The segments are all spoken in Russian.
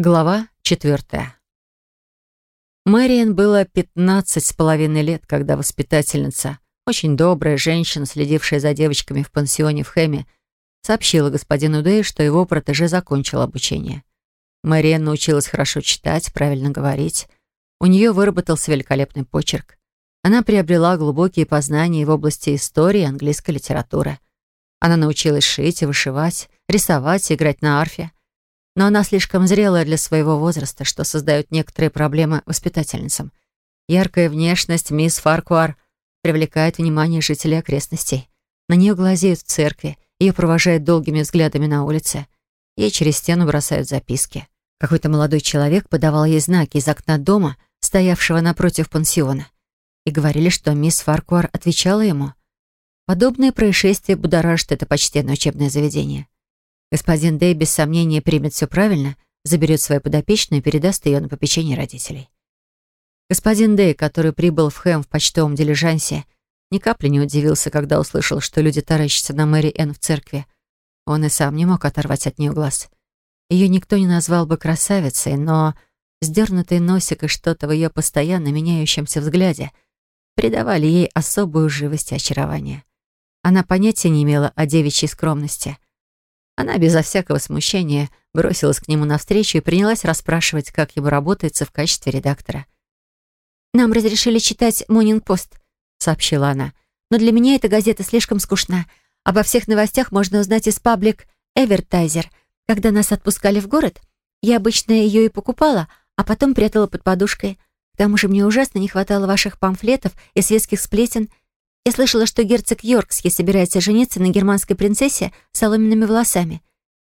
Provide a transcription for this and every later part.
Глава четвертая. Мэриан было пятнадцать с половиной лет, когда воспитательница, очень добрая женщина, следившая за девочками в пансионе в Хэме, сообщила господину Дэю, что его протеже закончил обучение. Мэриан научилась хорошо читать, правильно говорить. У нее выработался великолепный почерк. Она приобрела глубокие познания в области истории английской литературы. Она научилась шить и вышивать, рисовать и играть на арфе но она слишком зрелая для своего возраста, что создает некоторые проблемы воспитательницам. Яркая внешность мисс Фаркуар привлекает внимание жителей окрестностей. На нее глазеют в церкви, ее провожают долгими взглядами на улице. Ей через стену бросают записки. Какой-то молодой человек подавал ей знаки из окна дома, стоявшего напротив пансиона. И говорили, что мисс Фаркуар отвечала ему. Подобные происшествия будоражат это почтенное учебное заведение. Господин Дэй без сомнения примет все правильно, заберет свою подопечную и передаст ее на попечение родителей. Господин Дэй, который прибыл в Хэм в почтовом дилижансе, ни капли не удивился, когда услышал, что люди таращатся на Мэри Энн в церкви. Он и сам не мог оторвать от нее глаз. Ее никто не назвал бы красавицей, но сдернутый носик и что-то в ее постоянно меняющемся взгляде придавали ей особую живость и очарование. Она понятия не имела о девичьей скромности — она безо всякого смущения бросилась к нему навстречу и принялась расспрашивать, как ему работается в качестве редактора. «Нам разрешили читать «Монинг-пост», — сообщила она. «Но для меня эта газета слишком скучна. Обо всех новостях можно узнать из паблик «Эвертайзер». Когда нас отпускали в город, я обычно ее и покупала, а потом прятала под подушкой. К тому же мне ужасно не хватало ваших памфлетов и светских сплетен — я слышала, что герцог Йоркский собирается жениться на германской принцессе с соломенными волосами.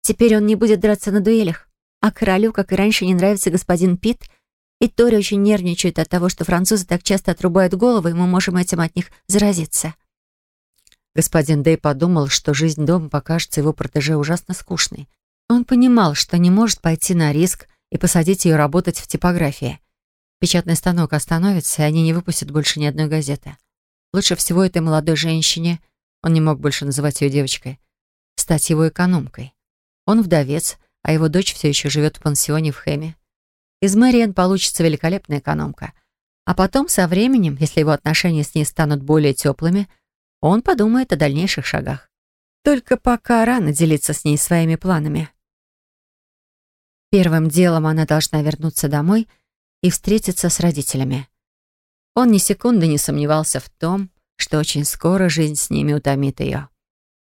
Теперь он не будет драться на дуэлях. А королю, как и раньше, не нравится господин Пит, и Тори очень нервничает от того, что французы так часто отрубают головы, и мы можем этим от них заразиться. Господин Дэй подумал, что жизнь дома покажется его протеже ужасно скучной. Он понимал, что не может пойти на риск и посадить ее работать в типографии. Печатный станок остановится, и они не выпустят больше ни одной газеты. Лучше всего этой молодой женщине, он не мог больше называть ее девочкой, стать его экономкой. Он вдовец, а его дочь все еще живет в пансионе в Хэме. Из Мэриэн получится великолепная экономка. А потом, со временем, если его отношения с ней станут более теплыми, он подумает о дальнейших шагах. Только пока рано делиться с ней своими планами. Первым делом она должна вернуться домой и встретиться с родителями. Он ни секунды не сомневался в том, что очень скоро жизнь с ними утомит ее.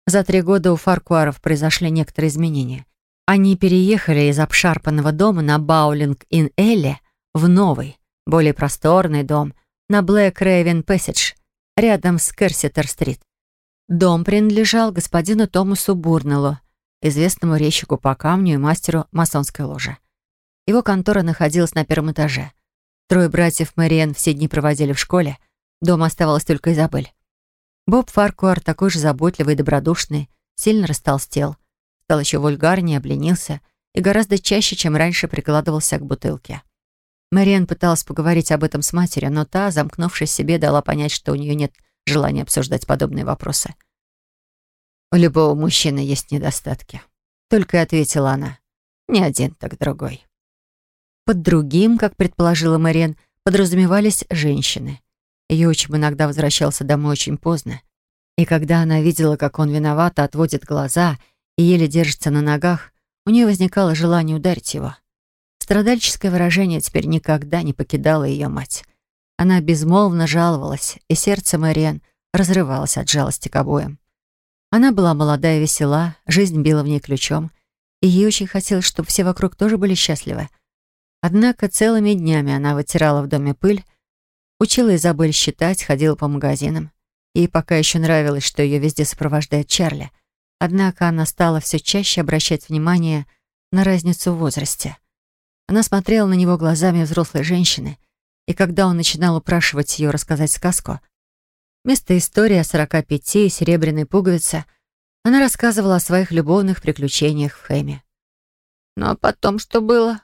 За три года у Фаркуаров произошли некоторые изменения. Они переехали из обшарпанного дома на Баулинг-ин-Элле в новый, более просторный дом на Блэк Рейвен Пэссидж, рядом с Керситер-стрит. Дом принадлежал господину Томасу Бурнеллу, известному резчику по камню и мастеру масонской ложи. Его контора находилась на первом этаже — Трое братьев Мэриэн все дни проводили в школе. Дома оставалась только Изабель. Боб Фаркуар, такой же заботливый и добродушный, сильно растолстел, стал еще вульгарнее, обленился и гораздо чаще, чем раньше, прикладывался к бутылке. Мэриэн пыталась поговорить об этом с матерью, но та, замкнувшись в себе, дала понять, что у нее нет желания обсуждать подобные вопросы. «У любого мужчины есть недостатки», — только и ответила она. «Не один, так другой». Под другим, как предположила Мэриэн, подразумевались женщины. Ее отчим иногда возвращался домой очень поздно. И когда она видела, как он виновато отводит глаза и еле держится на ногах, у нее возникало желание ударить его. Страдальческое выражение теперь никогда не покидало ее мать. Она безмолвно жаловалась, и сердце Мэриэн разрывалось от жалости к обоим. Она была молодая и весела, жизнь била в ней ключом, и ей очень хотелось, чтобы все вокруг тоже были счастливы — Однако целыми днями она вытирала в доме пыль, учила Изабель считать, ходила по магазинам. Ей пока еще нравилось, что ее везде сопровождает Чарли. Однако она стала все чаще обращать внимание на разницу в возрасте. Она смотрела на него глазами взрослой женщины, и когда он начинал упрашивать ее рассказать сказку, вместо истории о сорока пяти и серебряной пуговице она рассказывала о своих любовных приключениях в Хэме. «Ну а потом что было?»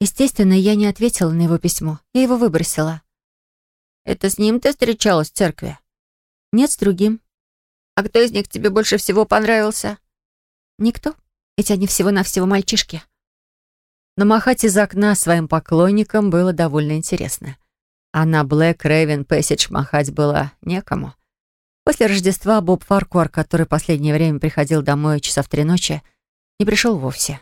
Естественно, я не ответила на его письмо. Я его выбросила. «Это с ним ты встречалась в церкви?» «Нет, с другим». «А кто из них тебе больше всего понравился?» «Никто. Эти они всего-навсего мальчишки». Но махать из окна своим поклонникам было довольно интересно. А на Блэк Рейвен Пэссидж махать было некому. После Рождества Боб Фаркуар, который последнее время приходил домой часа в три ночи, не пришел вовсе.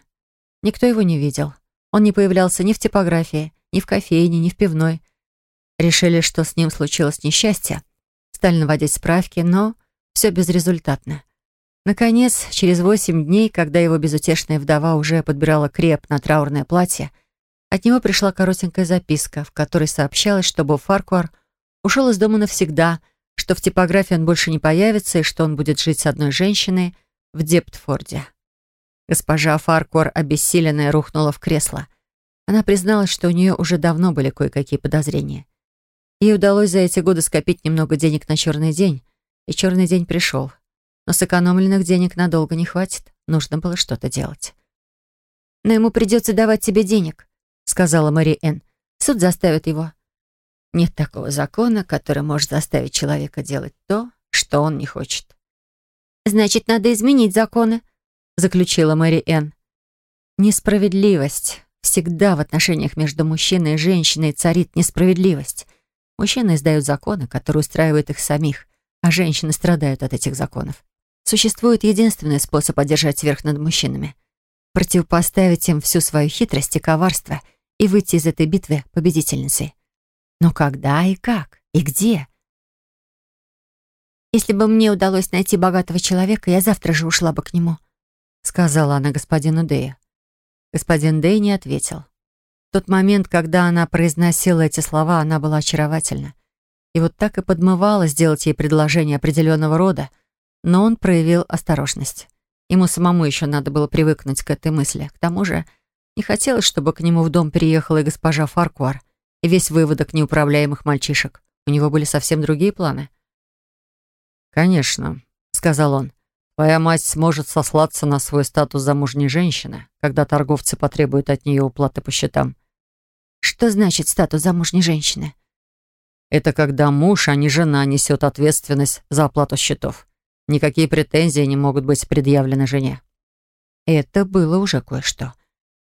Никто его не видел. Он не появлялся ни в типографии, ни в кофейне, ни в пивной. Решили, что с ним случилось несчастье. Стали наводить справки, но все безрезультатно. Наконец, через восемь дней, когда его безутешная вдова уже подбирала креп на траурное платье, от него пришла коротенькая записка, в которой сообщалось, что Боб Фаркуар ушел из дома навсегда, что в типографии он больше не появится и что он будет жить с одной женщиной в Дептфорде. Госпожа Фаркуар, обессиленная, рухнула в кресло. Она призналась, что у нее уже давно были кое-какие подозрения. Ей удалось за эти годы скопить немного денег на черный день, и черный день пришел. Но сэкономленных денег надолго не хватит. Нужно было что-то делать. «Но ему придется давать тебе денег», — сказала Мэри Энн. «Суд заставит его». «Нет такого закона, который может заставить человека делать то, что он не хочет». «Значит, надо изменить законы», — заключила Мэри Энн. «Несправедливость. Всегда в отношениях между мужчиной и женщиной царит несправедливость. Мужчины издают законы, которые устраивают их самих, а женщины страдают от этих законов. Существует единственный способ одержать верх над мужчинами. Противопоставить им всю свою хитрость и коварство и выйти из этой битвы победительницей. Но когда и как? И где? «Если бы мне удалось найти богатого человека, я завтра же ушла бы к нему», сказала она господину Дэю. Господин Дэй не ответил. В тот момент, когда она произносила эти слова, она была очаровательна. И вот так и подмывала сделать ей предложение определенного рода — но он проявил осторожность. Ему самому еще надо было привыкнуть к этой мысли. К тому же не хотелось, чтобы к нему в дом переехала и госпожа Фаркуар, и весь выводок неуправляемых мальчишек. У него были совсем другие планы. «Конечно», — сказал он, — «твоя мать сможет сослаться на свой статус замужней женщины, когда торговцы потребуют от нее уплаты по счетам». «Что значит статус замужней женщины?» «Это когда муж, а не жена, несет ответственность за оплату счетов. Никакие претензии не могут быть предъявлены жене. Это было уже кое-что.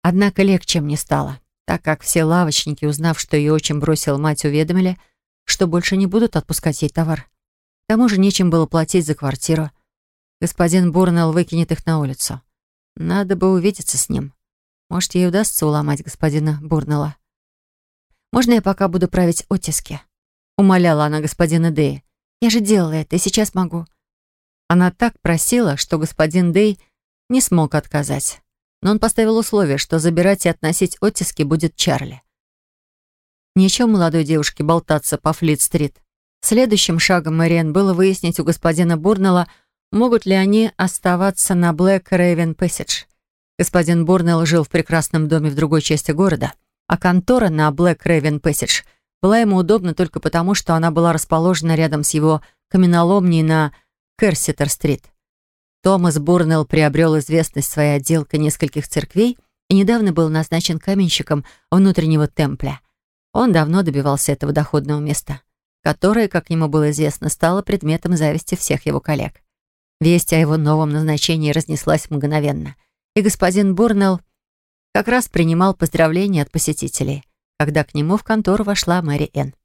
Однако легче мне стало, так как все лавочники, узнав, что ее очень бросил мать, уведомили, что больше не будут отпускать ей товар. К тому же нечем было платить за квартиру. Господин Бурнелл выкинет их на улицу. Надо бы увидеться с ним. Может, ей удастся уломать господина Бурнелла. «Можно я пока буду править оттиски?» Умоляла она господина Дэя. «Я же делала это, и сейчас могу. Она так просила, что господин Дей не смог отказать. Но он поставил условие, что забирать и относить оттиски будет Чарли. Нечего молодой девушке болтаться по Флит-стрит. Следующим шагом Мэриэн было выяснить у господина Бурнелла, могут ли они оставаться на Блэк Рейвен Пэссидж. Господин Бурнелл жил в прекрасном доме в другой части города, а контора на Блэк Рейвен Пэссидж была ему удобна только потому, что она была расположена рядом с его каменоломней на Керситер-стрит. Томас Бурнелл приобрел известность своей отделкой нескольких церквей и недавно был назначен каменщиком внутреннего темпля. Он давно добивался этого доходного места, которое, как ему было известно, стало предметом зависти всех его коллег. Весть о его новом назначении разнеслась мгновенно, и господин Бурнелл как раз принимал поздравления от посетителей, когда к нему в контору вошла Мэри Энн.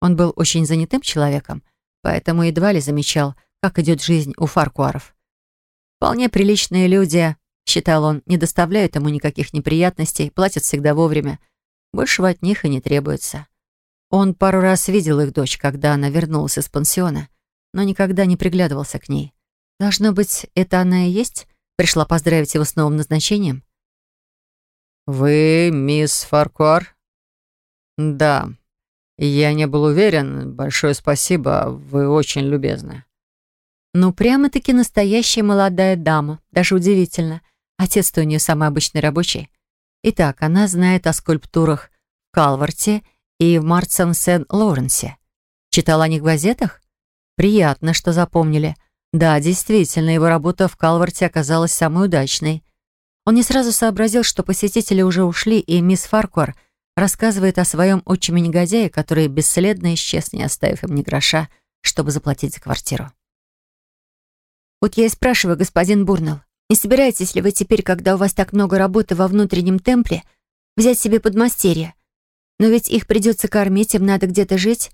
Он был очень занятым человеком, поэтому едва ли замечал, как идет жизнь у фаркуаров. Вполне приличные люди, считал он, не доставляют ему никаких неприятностей, платят всегда вовремя. Большего от них и не требуется. Он пару раз видел их дочь, когда она вернулась из пансиона, но никогда не приглядывался к ней. Должно быть, это она и есть? Пришла поздравить его с новым назначением? «Вы мисс Фаркуар?» «Да. Я не был уверен. Большое спасибо. Вы очень любезны». Ну, прямо-таки настоящая молодая дама. Даже удивительно. Отец-то у нее самый обычный рабочий. Итак, она знает о скульптурах в Калварте и в Марцем-Сен-Лоренсе. Читала о них в газетах? Приятно, что запомнили. Да, действительно, его работа в Калварте оказалась самой удачной. Он не сразу сообразил, что посетители уже ушли, и мисс Фаркуар рассказывает о своем отчиме-негодяе, который бесследно исчез, не оставив им ни гроша, чтобы заплатить за квартиру. Вот я и спрашиваю, господин Бурнелл, не собираетесь ли вы теперь, когда у вас так много работы во внутреннем темпле, взять себе подмастерье. Но ведь их придется кормить, им надо где-то жить.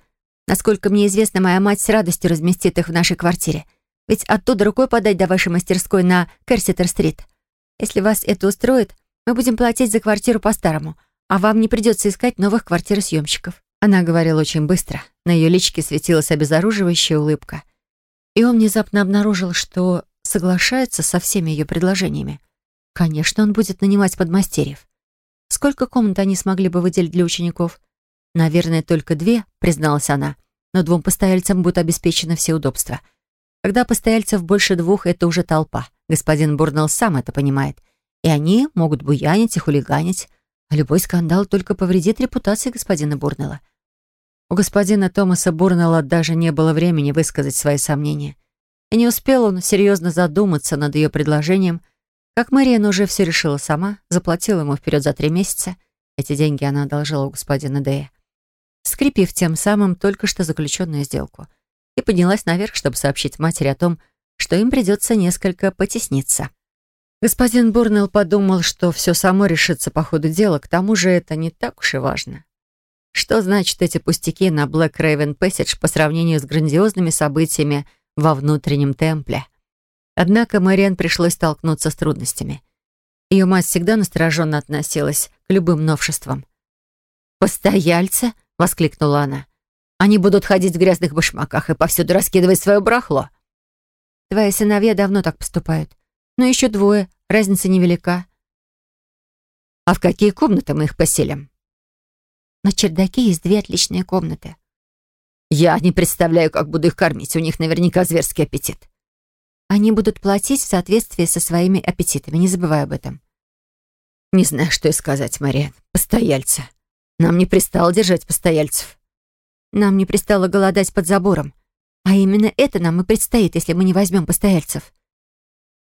Насколько мне известно, моя мать с радостью разместит их в нашей квартире. Ведь оттуда рукой подать до вашей мастерской на Керситер-стрит. Если вас это устроит, мы будем платить за квартиру по-старому, а вам не придется искать новых квартиросъемщиков». Она говорила очень быстро. На ее личике светилась обезоруживающая улыбка. И он внезапно обнаружил, что соглашается со всеми ее предложениями. Конечно, он будет нанимать подмастерьев. Сколько комнат они смогли бы выделить для учеников? Наверное, только две, призналась она, но двум постояльцам будут обеспечены все удобства. Когда постояльцев больше двух, это уже толпа. Господин Бурнелл сам это понимает. И они могут буянить и хулиганить. А любой скандал только повредит репутации господина Бурнелла. У господина Томаса Бурнелла даже не было времени высказать свои сомнения. И не успел он серьезно задуматься над ее предложением, как Мэриан уже все решила сама, заплатила ему вперед за три месяца. Эти деньги она одолжила у господина Дэя, скрепив тем самым только что заключенную сделку, и поднялась наверх, чтобы сообщить матери о том, что им придется несколько потесниться. Господин Бурнелл подумал, что все само решится по ходу дела, к тому же это не так уж и важно. Что значит эти пустяки на Black Raven Passage по сравнению с грандиозными событиями во внутреннем темпле? Однако Мэриан пришлось столкнуться с трудностями. Ее мать всегда настороженно относилась к любым новшествам. «Постояльцы?» — воскликнула она. «Они будут ходить в грязных башмаках и повсюду раскидывать свое брахло». «Твои сыновья давно так поступают. Но еще двое, разница невелика». «А в какие комнаты мы их поселим?» На чердаке есть две отличные комнаты. Я не представляю, как буду их кормить. У них наверняка зверский аппетит. Они будут платить в соответствии со своими аппетитами. Не забывай об этом. Не знаю, что и сказать, Мария. Постояльцы. Нам не пристало держать постояльцев. Нам не пристало голодать под забором. А именно это нам и предстоит, если мы не возьмем постояльцев.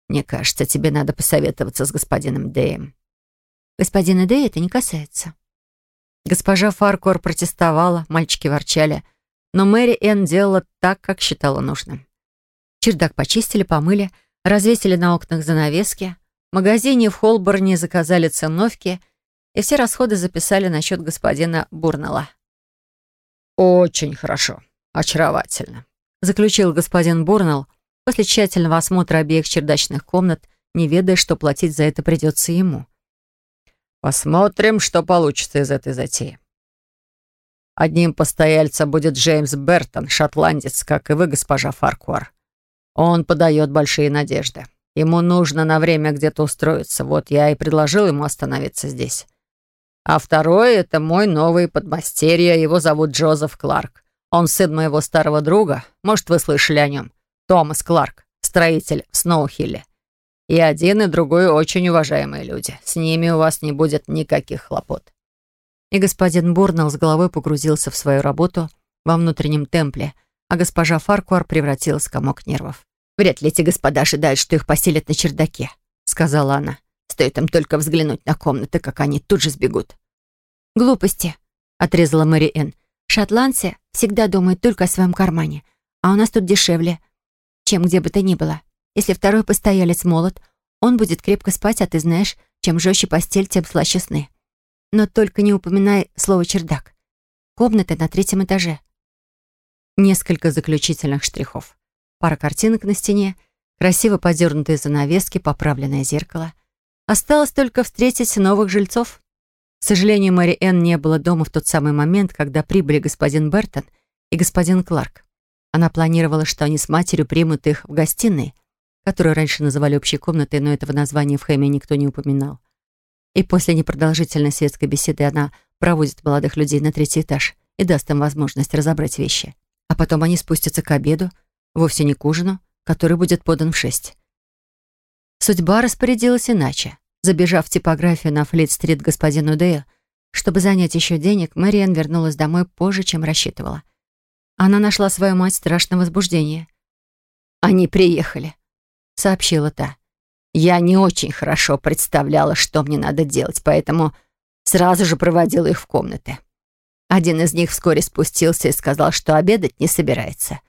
Мне кажется, тебе надо посоветоваться с господином Дэем. Господина Дэя это не касается. Госпожа Фаркор протестовала, мальчики ворчали, но Мэри Энн делала так, как считала нужным. Чердак почистили, помыли, развесили на окнах занавески, в магазине в Холборне заказали циновки, и все расходы записали на счет господина Бурнелла. «Очень хорошо, очаровательно», — заключил господин Бурнелл после тщательного осмотра обеих чердачных комнат, не ведая, что платить за это придется ему. Посмотрим, что получится из этой затеи. Одним постояльцем будет Джеймс Бертон, шотландец, как и вы, госпожа Фаркуар. Он подает большие надежды. Ему нужно на время где-то устроиться. Вот я и предложил ему остановиться здесь. А второй — это мой новый подмастерье. Его зовут Джозеф Кларк. Он сын моего старого друга. Может, вы слышали о нем. Томас Кларк, строитель в Сноухилле. И один, и другой очень уважаемые люди. С ними у вас не будет никаких хлопот». И господин Бурнелл с головой погрузился в свою работу во внутреннем темпле, а госпожа Фаркуар превратилась в комок нервов. «Вряд ли эти господа ожидают, что их поселят на чердаке», — сказала она. «Стоит им только взглянуть на комнаты, как они тут же сбегут». «Глупости», — отрезала Мэри Энн. «Шотландцы всегда думают только о своем кармане, а у нас тут дешевле, чем где бы то ни было. Если второй постоялец молод, он будет крепко спать, а ты знаешь, чем жестче постель, тем слаще сны. Но только не упоминай слово «чердак». Комната на третьем этаже. Несколько заключительных штрихов. Пара картинок на стене, красиво подернутые занавески, поправленное зеркало. Осталось только встретить новых жильцов. К сожалению, Мэри Энн не было дома в тот самый момент, когда прибыли господин Бертон и господин Кларк. Она планировала, что они с матерью примут их в гостиной, которую раньше называли общей комнатой, но этого названия в Хэме никто не упоминал. И после непродолжительной светской беседы она проводит молодых людей на третий этаж и даст им возможность разобрать вещи. А потом они спустятся к обеду, вовсе не к ужину, который будет подан в шесть. Судьба распорядилась иначе. Забежав в типографию на Флит-стрит господину Дэю, чтобы занять еще денег, Мэриан вернулась домой позже, чем рассчитывала. Она нашла свою мать в страшном возбуждении. «Они приехали», — сообщила та. «Я не очень хорошо представляла, что мне надо делать, поэтому сразу же проводила их в комнаты. Один из них вскоре спустился и сказал, что обедать не собирается.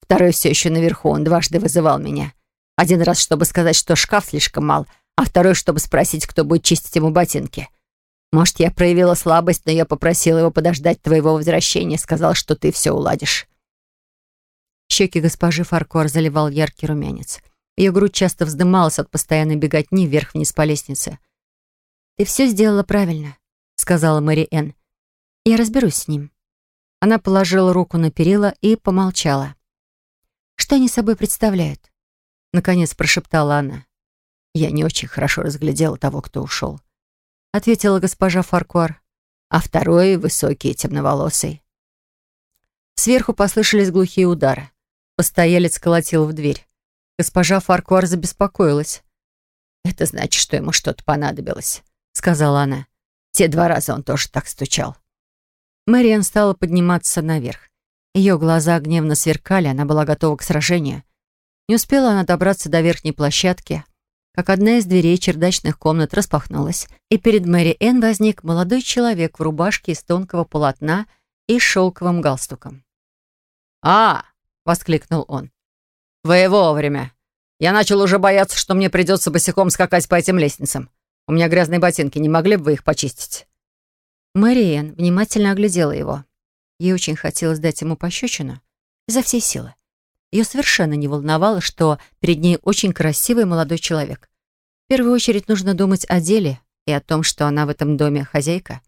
Второй все еще наверху, он дважды вызывал меня. Один раз, чтобы сказать, что шкаф слишком мал, а второй, чтобы спросить, кто будет чистить ему ботинки. Может, я проявила слабость, но я попросила его подождать твоего возвращения, сказал, что ты все уладишь». Щеки госпожи Фаркор заливал яркий румянец. Ее грудь часто вздымалась от постоянной беготни вверх-вниз по лестнице. «Ты все сделала правильно», — сказала Мэри Энн. «Я разберусь с ним». Она положила руку на перила и помолчала. «Что они собой представляют?» Наконец прошептала она. «Я не очень хорошо разглядела того, кто ушел», — ответила госпожа Фаркуар. «А второй — высокий, темноволосый». Сверху послышались глухие удары. Постоялец колотил в дверь. Госпожа Фаркуар забеспокоилась. «Это значит, что ему что-то понадобилось», — сказала она. «Те два раза он тоже так стучал». Мэриан стала подниматься наверх. Ее глаза гневно сверкали, она была готова к сражению. Не успела она добраться до верхней площадки, как одна из дверей чердачных комнат распахнулась, и перед Мэри Энн возник молодой человек в рубашке из тонкого полотна и шелковым галстуком. «А!» — воскликнул он. «Вы вовремя. Я начал уже бояться, что мне придется босиком скакать по этим лестницам. У меня грязные ботинки, не могли бы вы их почистить?» Мэриэн внимательно оглядела его. Ей очень хотелось дать ему пощечину изо всей силы. Ее совершенно не волновало, что перед ней очень красивый молодой человек. В первую очередь нужно думать о деле и о том, что она в этом доме хозяйка.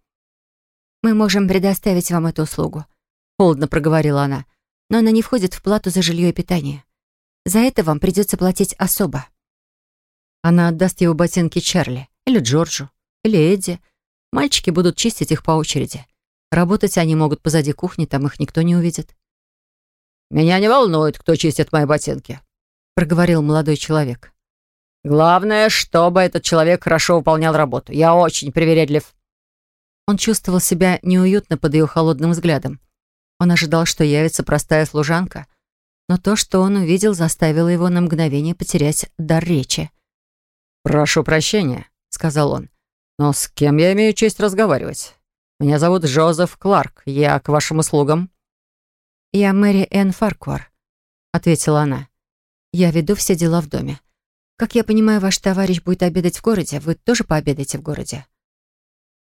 «Мы можем предоставить вам эту услугу», — холодно проговорила она, «но она не входит в плату за жилье и питание. За это вам придется платить особо». Она отдаст его ботинки Чарли, или Джорджу, или Эдди, Мальчики будут чистить их по очереди. Работать они могут позади кухни, там их никто не увидит. «Меня не волнует, кто чистит мои ботинки», — проговорил молодой человек. «Главное, чтобы этот человек хорошо выполнял работу. Я очень привередлив». Он чувствовал себя неуютно под ее холодным взглядом. Он ожидал, что явится простая служанка, но то, что он увидел, заставило его на мгновение потерять дар речи. «Прошу прощения», — сказал он. «Но с кем я имею честь разговаривать? Меня зовут Джозеф Кларк. Я к вашим услугам». «Я Мэри Энн Фаркуар», — ответила она. «Я веду все дела в доме. Как я понимаю, ваш товарищ будет обедать в городе. Вы тоже пообедаете в городе?»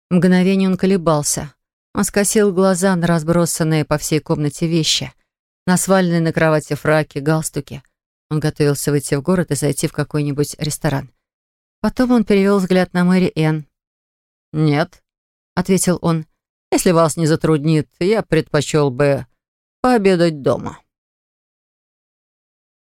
Мгновение он колебался. Он скосил глаза на разбросанные по всей комнате вещи, на сваленные на кровати фраки, галстуки. Он готовился выйти в город и зайти в какой-нибудь ресторан. Потом он перевел взгляд на Мэри Энн. «Нет», — ответил он. «Если вас не затруднит, я предпочел бы пообедать дома».